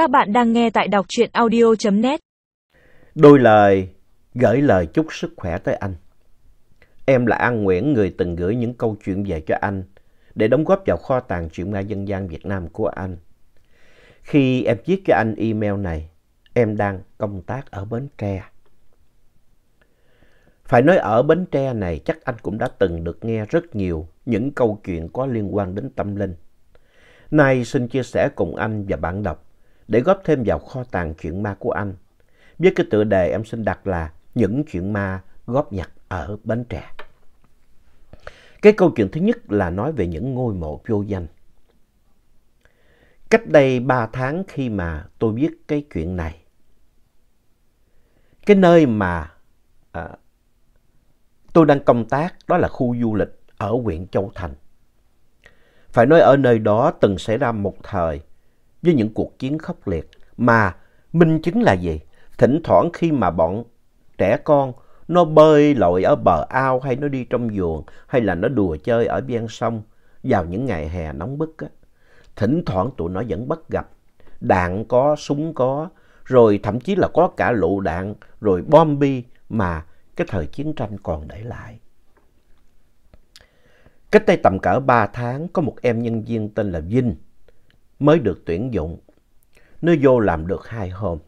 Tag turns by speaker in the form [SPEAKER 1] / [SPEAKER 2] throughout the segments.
[SPEAKER 1] Các bạn đang nghe tại đọc truyện audio.net
[SPEAKER 2] Đôi lời gửi lời chúc sức khỏe tới anh. Em là An Nguyễn, người từng gửi những câu chuyện về cho anh để đóng góp vào kho tàng truyện ma dân gian Việt Nam của anh. Khi em viết cho anh email này, em đang công tác ở Bến Tre. Phải nói ở Bến Tre này chắc anh cũng đã từng được nghe rất nhiều những câu chuyện có liên quan đến tâm linh. Nay xin chia sẻ cùng anh và bạn đọc để góp thêm vào kho tàng chuyện ma của anh. Với cái tựa đề em xin đặt là Những chuyện ma góp nhặt ở Bến Tre. Cái câu chuyện thứ nhất là nói về những ngôi mộ vô danh. Cách đây ba tháng khi mà tôi viết cái chuyện này, cái nơi mà à, tôi đang công tác đó là khu du lịch ở huyện Châu Thành. Phải nói ở nơi đó từng xảy ra một thời với những cuộc chiến khốc liệt mà minh chứng là gì? Thỉnh thoảng khi mà bọn trẻ con nó bơi lội ở bờ ao hay nó đi trong vườn hay là nó đùa chơi ở ven sông vào những ngày hè nóng bức á, thỉnh thoảng tụi nó vẫn bắt gặp đạn có, súng có, rồi thậm chí là có cả lựu đạn, rồi bom bi mà cái thời chiến tranh còn để lại. Cách đây tầm cỡ 3 tháng, có một em nhân viên tên là Vinh mới được tuyển dụng. Nó vô làm được hai hôm.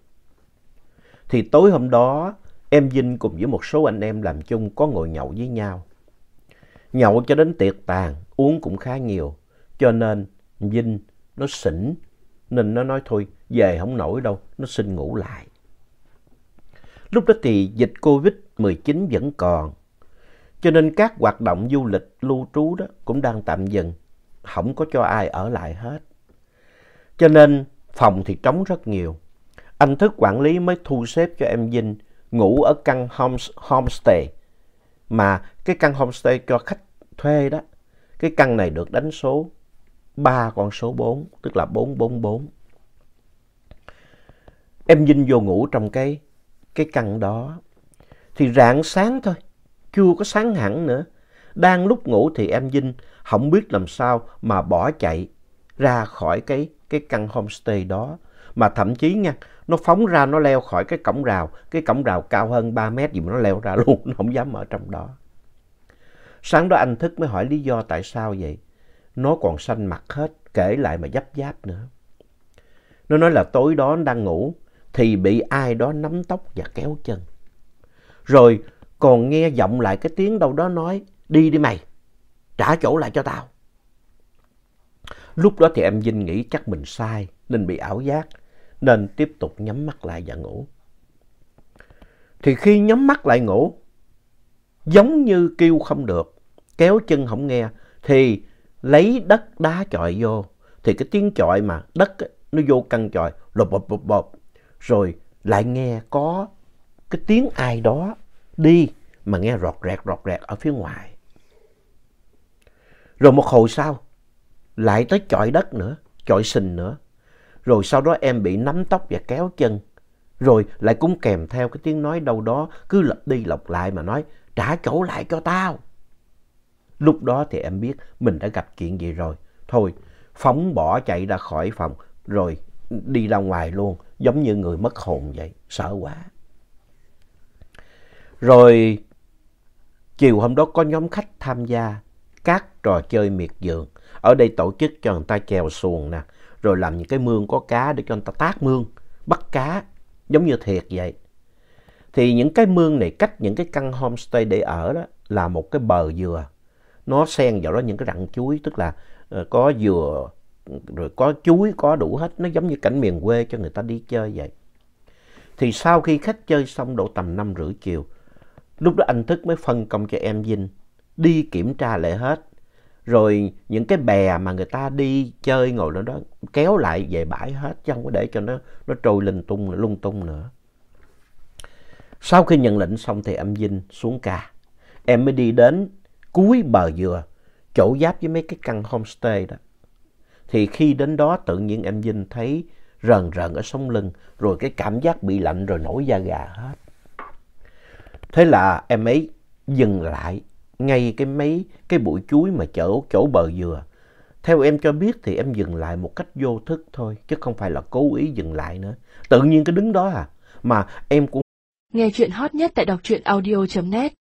[SPEAKER 2] Thì tối hôm đó, em Vinh cùng với một số anh em làm chung có ngồi nhậu với nhau. Nhậu cho đến tiệc tàn, uống cũng khá nhiều. Cho nên Vinh nó xỉn, nên nó nói thôi về không nổi đâu, nó xin ngủ lại. Lúc đó thì dịch Covid-19 vẫn còn, cho nên các hoạt động du lịch lưu trú đó cũng đang tạm dừng, không có cho ai ở lại hết. Cho nên phòng thì trống rất nhiều. Anh thức quản lý mới thu xếp cho em Vinh ngủ ở căn homestay. Mà cái căn homestay cho khách thuê đó, cái căn này được đánh số 3 con số 4, tức là 444. Em Vinh vô ngủ trong cái, cái căn đó. Thì rạng sáng thôi, chưa có sáng hẳn nữa. Đang lúc ngủ thì em Vinh không biết làm sao mà bỏ chạy ra khỏi cái, cái căn homestay đó. Mà thậm chí nha, nó phóng ra nó leo khỏi cái cổng rào, cái cổng rào cao hơn 3 mét gì mà nó leo ra luôn, nó không dám ở trong đó. Sáng đó anh thức mới hỏi lý do tại sao vậy. Nó còn xanh mặt hết, kể lại mà dấp giáp nữa. Nó nói là tối đó nó đang ngủ, thì bị ai đó nắm tóc và kéo chân. Rồi còn nghe giọng lại cái tiếng đâu đó nói, đi đi mày, trả chỗ lại cho tao. Lúc đó thì em Vinh nghĩ chắc mình sai nên bị ảo giác nên tiếp tục nhắm mắt lại và ngủ. Thì khi nhắm mắt lại ngủ, giống như kêu không được, kéo chân không nghe thì lấy đất đá chọi vô. Thì cái tiếng chọi mà đất nó vô căn chọi lột bột bột bột. Rồi lại nghe có cái tiếng ai đó đi mà nghe rọt rẹt rọt rẹt ở phía ngoài. Rồi một hồi sau lại tới chọi đất nữa, chọi sình nữa. Rồi sau đó em bị nắm tóc và kéo chân. Rồi lại cũng kèm theo cái tiếng nói đâu đó cứ lặp đi lặp lại mà nói trả chỗ lại cho tao. Lúc đó thì em biết mình đã gặp chuyện gì rồi. Thôi, phóng bỏ chạy ra khỏi phòng rồi đi ra ngoài luôn giống như người mất hồn vậy. Sợ quá. Rồi chiều hôm đó có nhóm khách tham gia các trò chơi miệt vườn. Ở đây tổ chức cho người ta chèo xuồng nè, rồi làm những cái mương có cá để cho người ta tác mương, bắt cá, giống như thiệt vậy. Thì những cái mương này cách những cái căn homestay để ở đó là một cái bờ dừa. Nó xen vào đó những cái rặng chuối, tức là ờ, có dừa, rồi có chuối, có đủ hết. Nó giống như cảnh miền quê cho người ta đi chơi vậy. Thì sau khi khách chơi xong độ tầm năm rưỡi chiều, lúc đó anh Thức mới phân công cho em Vinh đi kiểm tra lại hết. Rồi những cái bè mà người ta đi chơi ngồi lên đó kéo lại về bãi hết chứ không có để cho nó, nó trôi linh tung, lung tung nữa. Sau khi nhận lệnh xong thì em Vinh xuống ca. Em mới đi đến cuối bờ dừa, chỗ giáp với mấy cái căn homestay đó. Thì khi đến đó tự nhiên em Vinh thấy rần rần ở sống lưng, rồi cái cảm giác bị lạnh rồi nổi da gà hết. Thế là em ấy dừng lại ngay cái mấy cái bụi chuối mà chỗ chỗ bờ dừa Theo em cho biết thì em dừng lại một cách vô thức thôi, chứ không phải là cố ý dừng lại nữa. Tự nhiên cái đứng đó à, mà em cũng...
[SPEAKER 1] Nghe chuyện hot nhất tại đọc truyện audio.net